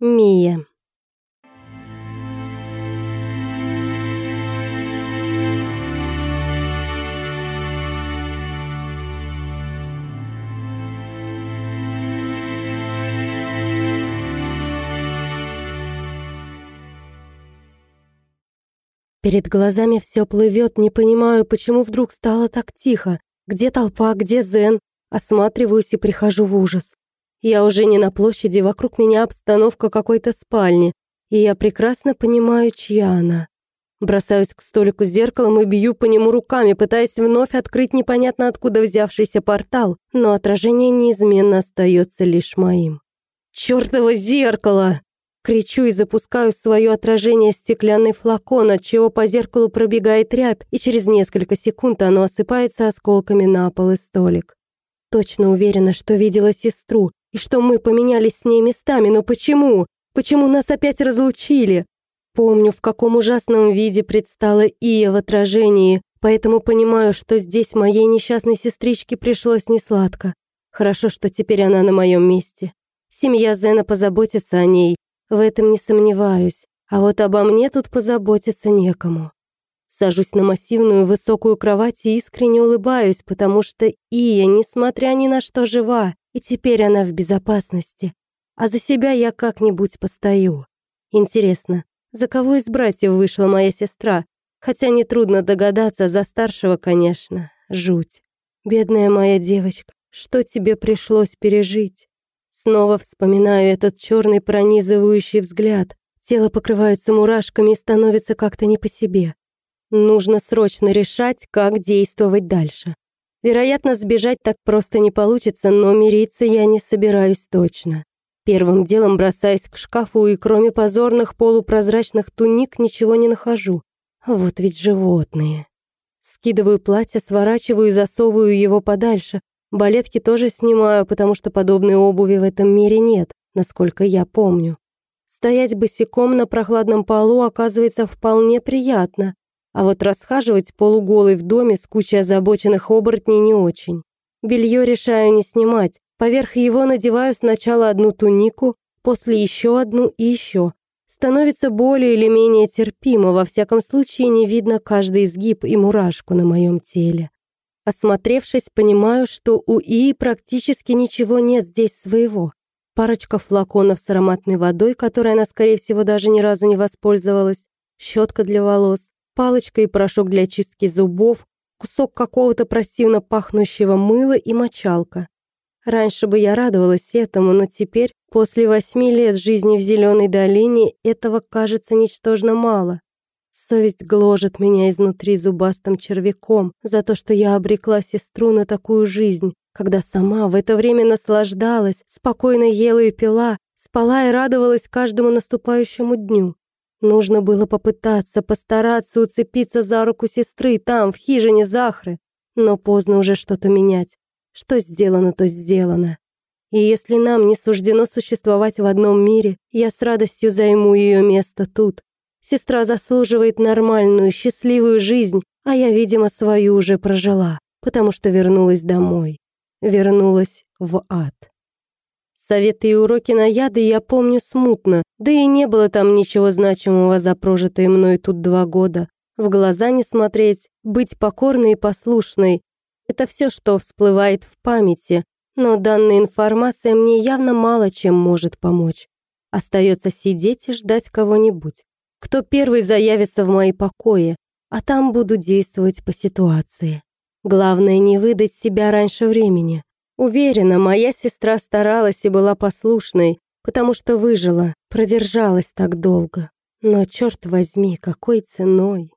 Мия. Перед глазами все плывет, не понимаю, почему вдруг стало так тихо. Где толпа, где Зен? Осматриваюсь и прихожу в ужас. Я уже не на площади, вокруг меня обстановка какой-то спальни, и я прекрасно понимаю, чья она. Бросаюсь к столику с зеркалом и бью по нему руками, пытаясь вновь открыть непонятно откуда взявшийся портал, но отражение неизменно остается лишь моим. «Чёртово зеркало!» Кричу и запускаю в свое отражение стеклянный флакон, от чего по зеркалу пробегает рябь, и через несколько секунд оно осыпается осколками на пол и столик. Точно уверена, что видела сестру, что мы поменялись с ней местами, но почему? Почему нас опять разлучили? Помню, в каком ужасном виде предстала Ия в отражении, поэтому понимаю, что здесь моей несчастной сестричке пришлось несладко. Хорошо, что теперь она на моем месте. Семья Зена позаботится о ней, в этом не сомневаюсь, а вот обо мне тут позаботиться некому. Сажусь на массивную высокую кровать и искренне улыбаюсь, потому что Ия, несмотря ни на что, жива, и теперь она в безопасности. А за себя я как-нибудь постою. Интересно, за кого из братьев вышла моя сестра? Хотя нетрудно догадаться, за старшего, конечно, жуть. Бедная моя девочка, что тебе пришлось пережить? Снова вспоминаю этот черный пронизывающий взгляд. Тело покрывается мурашками и становится как-то не по себе. Нужно срочно решать, как действовать дальше. Вероятно, сбежать так просто не получится, но мириться я не собираюсь точно. Первым делом бросаясь к шкафу и кроме позорных полупрозрачных туник ничего не нахожу. Вот ведь животные. Скидываю платье, сворачиваю и засовываю его подальше. Балетки тоже снимаю, потому что подобной обуви в этом мире нет, насколько я помню. Стоять босиком на прохладном полу оказывается вполне приятно. А вот расхаживать полуголой в доме с кучей озабоченных оборотней не очень. Белье решаю не снимать. Поверх его надеваю сначала одну тунику, после еще одну и еще. Становится более или менее терпимо, во всяком случае не видно каждый изгиб и мурашку на моем теле. Осмотревшись, понимаю, что у Ии практически ничего нет здесь своего. Парочка флаконов с ароматной водой, которой она, скорее всего, даже ни разу не воспользовалась, щетка для волос, палочка и порошок для чистки зубов, кусок какого-то противно пахнущего мыла и мочалка. Раньше бы я радовалась этому, но теперь, после восьми лет жизни в Зеленой долине, этого кажется ничтожно мало. Совесть гложет меня изнутри зубастым червяком за то, что я обрекла сестру на такую жизнь, когда сама в это время наслаждалась, спокойно ела и пила, спала и радовалась каждому наступающему дню. Нужно было попытаться, постараться уцепиться за руку сестры там, в хижине Захры. Но поздно уже что-то менять. Что сделано, то сделано. И если нам не суждено существовать в одном мире, я с радостью займу ее место тут. Сестра заслуживает нормальную, счастливую жизнь, а я, видимо, свою уже прожила, потому что вернулась домой. Вернулась в ад. Советы и уроки на яды я помню смутно, да и не было там ничего значимого за прожитые мной тут два года. В глаза не смотреть, быть покорной и послушной — это все, что всплывает в памяти, но данная информация мне явно мало чем может помочь. Остается сидеть и ждать кого-нибудь, кто первый заявится в мои покои, а там буду действовать по ситуации. Главное не выдать себя раньше времени. Уверена, моя сестра старалась и была послушной, потому что выжила, продержалась так долго. Но черт возьми, какой ценой.